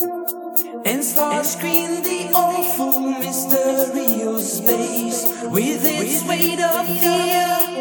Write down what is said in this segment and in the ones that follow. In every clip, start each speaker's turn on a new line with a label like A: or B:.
A: And Starscream, the awful mystery of space, with its weight of fear.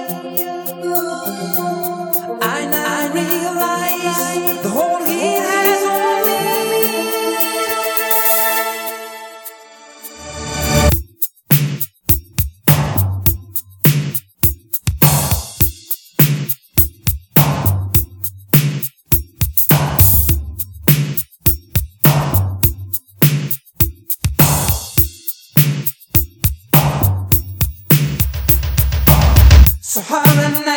A: So hard night,